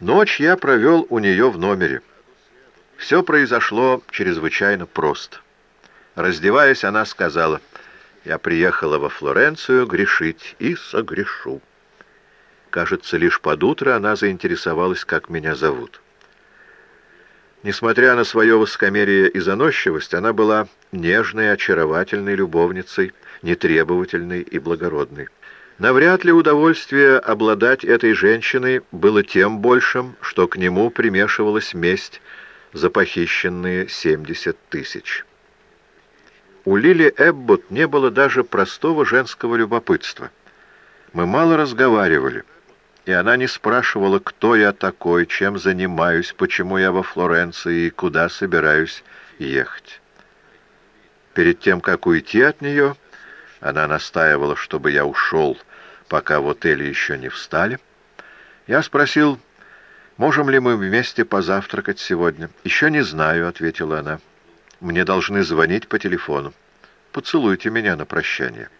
Ночь я провел у нее в номере. Все произошло чрезвычайно просто. Раздеваясь, она сказала, «Я приехала во Флоренцию грешить и согрешу». Кажется, лишь под утро она заинтересовалась, как меня зовут. Несмотря на свое высокомерие и заносчивость, она была нежной, очаровательной любовницей, нетребовательной и благородной. Навряд ли удовольствие обладать этой женщиной было тем большим, что к нему примешивалась месть за похищенные 70 тысяч. У Лили Эббот не было даже простого женского любопытства. Мы мало разговаривали и она не спрашивала, кто я такой, чем занимаюсь, почему я во Флоренции и куда собираюсь ехать. Перед тем, как уйти от нее, она настаивала, чтобы я ушел, пока в отеле еще не встали. Я спросил, можем ли мы вместе позавтракать сегодня. «Еще не знаю», — ответила она. «Мне должны звонить по телефону. Поцелуйте меня на прощание».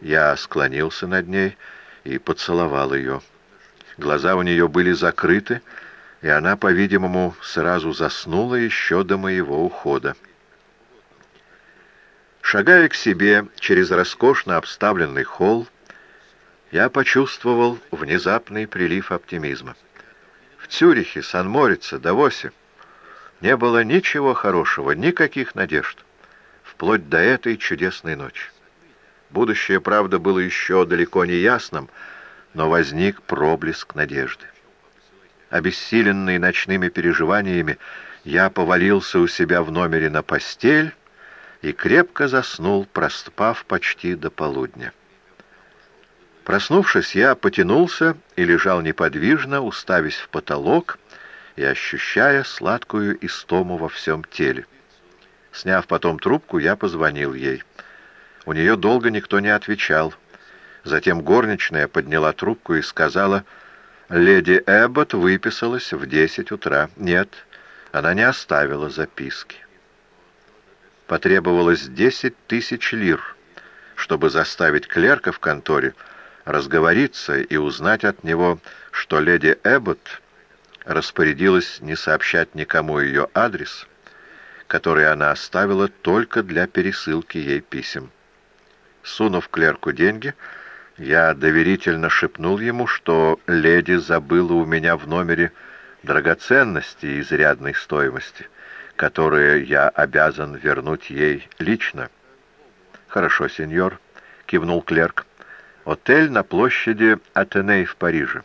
Я склонился над ней и поцеловал ее. Глаза у нее были закрыты, и она, по-видимому, сразу заснула еще до моего ухода. Шагая к себе через роскошно обставленный холл, я почувствовал внезапный прилив оптимизма. В Цюрихе, Сан-Морице, Давосе не было ничего хорошего, никаких надежд, вплоть до этой чудесной ночи. Будущее, правда, было еще далеко не ясным, но возник проблеск надежды. Обессиленный ночными переживаниями, я повалился у себя в номере на постель и крепко заснул, проспав почти до полудня. Проснувшись, я потянулся и лежал неподвижно, уставясь в потолок и ощущая сладкую истому во всем теле. Сняв потом трубку, я позвонил ей. У нее долго никто не отвечал. Затем горничная подняла трубку и сказала, «Леди Эббот выписалась в десять утра». Нет, она не оставила записки. Потребовалось десять тысяч лир, чтобы заставить клерка в конторе разговориться и узнать от него, что леди Эббот распорядилась не сообщать никому ее адрес, который она оставила только для пересылки ей писем. Сунув клерку деньги, я доверительно шепнул ему, что леди забыла у меня в номере драгоценности изрядной стоимости, которые я обязан вернуть ей лично. «Хорошо, сеньор», — кивнул клерк. «Отель на площади Атеней в Париже.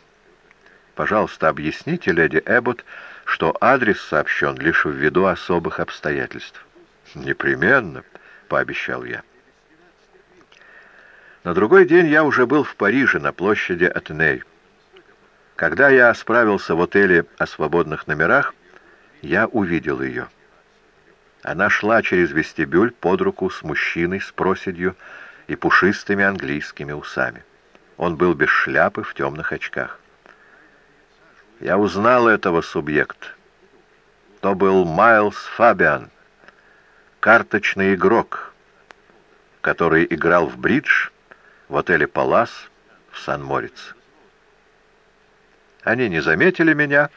Пожалуйста, объясните леди Эббот, что адрес сообщен лишь ввиду особых обстоятельств». «Непременно», — пообещал я. На другой день я уже был в Париже, на площади Атеней. Когда я справился в отеле о свободных номерах, я увидел ее. Она шла через вестибюль под руку с мужчиной с проседью и пушистыми английскими усами. Он был без шляпы, в темных очках. Я узнал этого субъекта. То был Майлз Фабиан, карточный игрок, который играл в бридж в отеле «Палас» в Сан-Морице. Они не заметили меня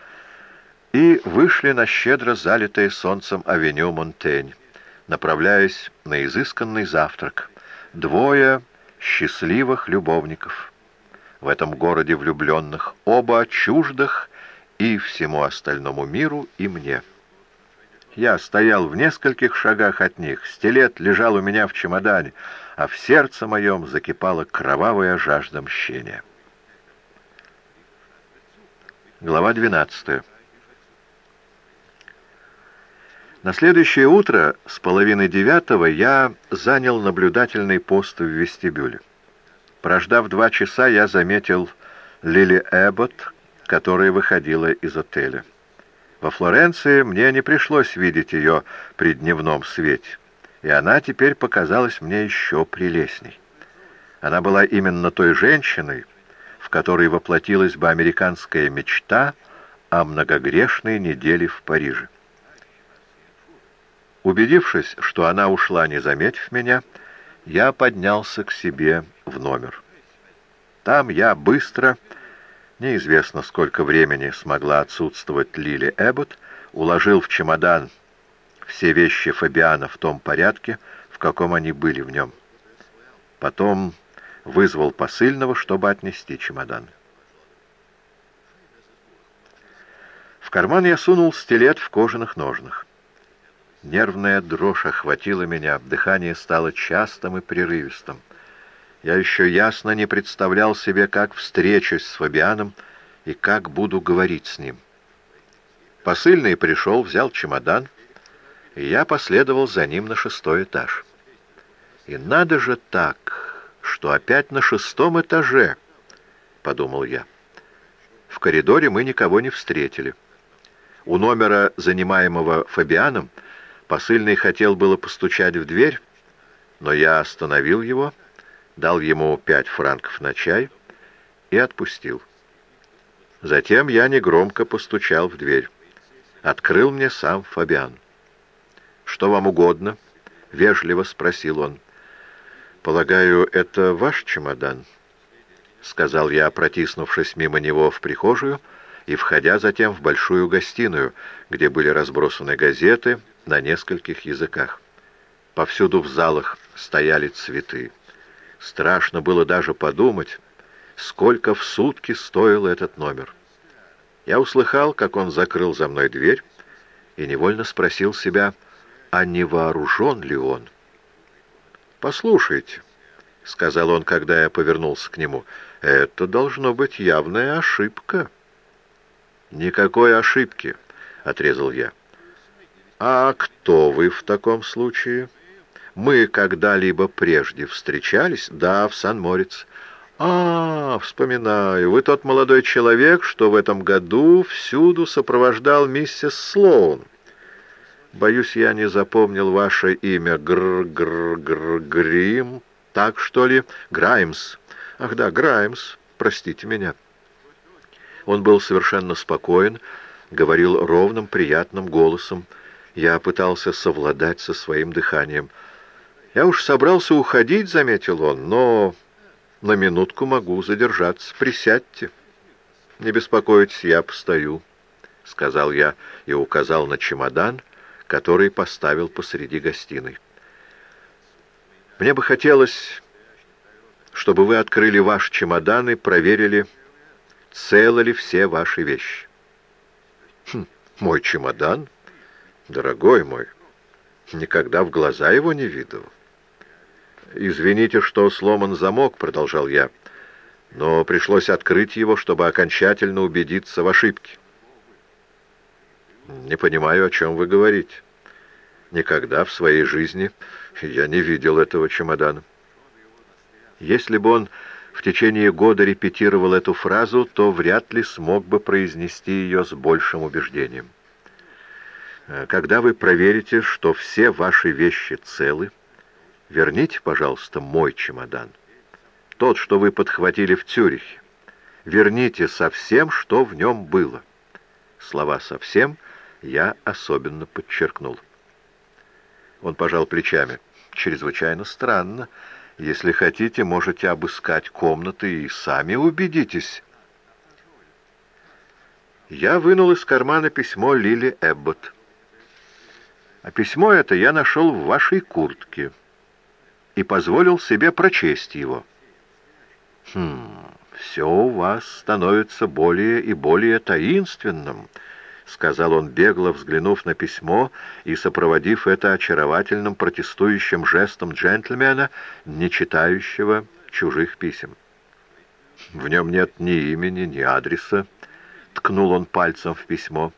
и вышли на щедро залитое солнцем авеню Монтень, направляясь на изысканный завтрак. Двое счастливых любовников. В этом городе влюбленных, оба чуждых и всему остальному миру, и мне. Я стоял в нескольких шагах от них, стилет лежал у меня в чемодане, а в сердце моем закипала кровавая жажда мщения. Глава 12 На следующее утро с половины девятого я занял наблюдательный пост в вестибюле. Прождав два часа, я заметил Лили Эббот, которая выходила из отеля. Во Флоренции мне не пришлось видеть ее при дневном свете и она теперь показалась мне еще прелестней. Она была именно той женщиной, в которой воплотилась бы американская мечта о многогрешной неделе в Париже. Убедившись, что она ушла, не заметив меня, я поднялся к себе в номер. Там я быстро, Неизвестно, сколько времени смогла отсутствовать Лили Эббот, уложил в чемодан все вещи Фабиана в том порядке, в каком они были в нем. Потом вызвал посыльного, чтобы отнести чемодан. В карман я сунул стилет в кожаных ножнах. Нервная дрожь охватила меня, дыхание стало частым и прерывистым. Я еще ясно не представлял себе, как встречусь с Фабианом и как буду говорить с ним. Посыльный пришел, взял чемодан, и я последовал за ним на шестой этаж. И надо же так, что опять на шестом этаже, — подумал я. В коридоре мы никого не встретили. У номера, занимаемого Фабианом, посыльный хотел было постучать в дверь, но я остановил его — дал ему пять франков на чай и отпустил. Затем я негромко постучал в дверь. Открыл мне сам Фабиан. «Что вам угодно?» — вежливо спросил он. «Полагаю, это ваш чемодан?» — сказал я, протиснувшись мимо него в прихожую и входя затем в большую гостиную, где были разбросаны газеты на нескольких языках. Повсюду в залах стояли цветы. Страшно было даже подумать, сколько в сутки стоил этот номер. Я услыхал, как он закрыл за мной дверь, и невольно спросил себя, а не вооружен ли он. «Послушайте», — сказал он, когда я повернулся к нему, — «это должно быть явная ошибка». «Никакой ошибки», — отрезал я. «А кто вы в таком случае?» Мы когда-либо прежде встречались? Да, в Сан-Морец. А, вспоминаю, вы тот молодой человек, что в этом году всюду сопровождал миссис Слоун. Боюсь, я не запомнил ваше имя. Гр-гр-гр-грим. Так, что ли? Граймс. Ах да, Граймс. Простите меня. Он был совершенно спокоен, говорил ровным, приятным голосом. Я пытался совладать со своим дыханием. «Я уж собрался уходить», — заметил он, — «но на минутку могу задержаться. Присядьте». «Не беспокойтесь, я постою», — сказал я и указал на чемодан, который поставил посреди гостиной. «Мне бы хотелось, чтобы вы открыли ваш чемодан и проверили, целы ли все ваши вещи». «Хм, мой чемодан? Дорогой мой, никогда в глаза его не видел». «Извините, что сломан замок», — продолжал я, — «но пришлось открыть его, чтобы окончательно убедиться в ошибке». «Не понимаю, о чем вы говорите. Никогда в своей жизни я не видел этого чемодана». Если бы он в течение года репетировал эту фразу, то вряд ли смог бы произнести ее с большим убеждением. Когда вы проверите, что все ваши вещи целы, Верните, пожалуйста, мой чемодан. Тот, что вы подхватили в Цюрихе. Верните со всем, что в нем было. Слова «совсем» я особенно подчеркнул. Он пожал плечами. Чрезвычайно странно. Если хотите, можете обыскать комнаты и сами убедитесь. Я вынул из кармана письмо Лили Эббот. А письмо это я нашел в вашей куртке и позволил себе прочесть его. «Хм, все у вас становится более и более таинственным», — сказал он, бегло взглянув на письмо и сопроводив это очаровательным протестующим жестом джентльмена, не читающего чужих писем. «В нем нет ни имени, ни адреса», — ткнул он пальцем в письмо.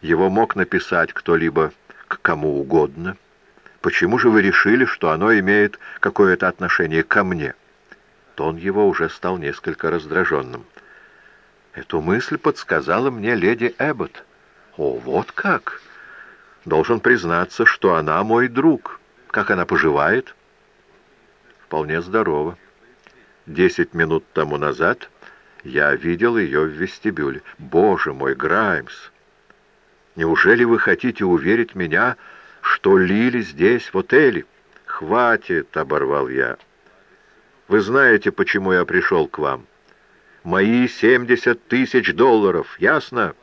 «Его мог написать кто-либо к кому угодно». Почему же вы решили, что оно имеет какое-то отношение ко мне?» Тон его уже стал несколько раздраженным. «Эту мысль подсказала мне леди Эббот. О, вот как! Должен признаться, что она мой друг. Как она поживает?» «Вполне здорово. Десять минут тому назад я видел ее в вестибюле. Боже мой, Граймс! Неужели вы хотите уверить меня, что Лили здесь, в отеле. «Хватит!» — оборвал я. «Вы знаете, почему я пришел к вам. мои семьдесят тысяч долларов, ясно?»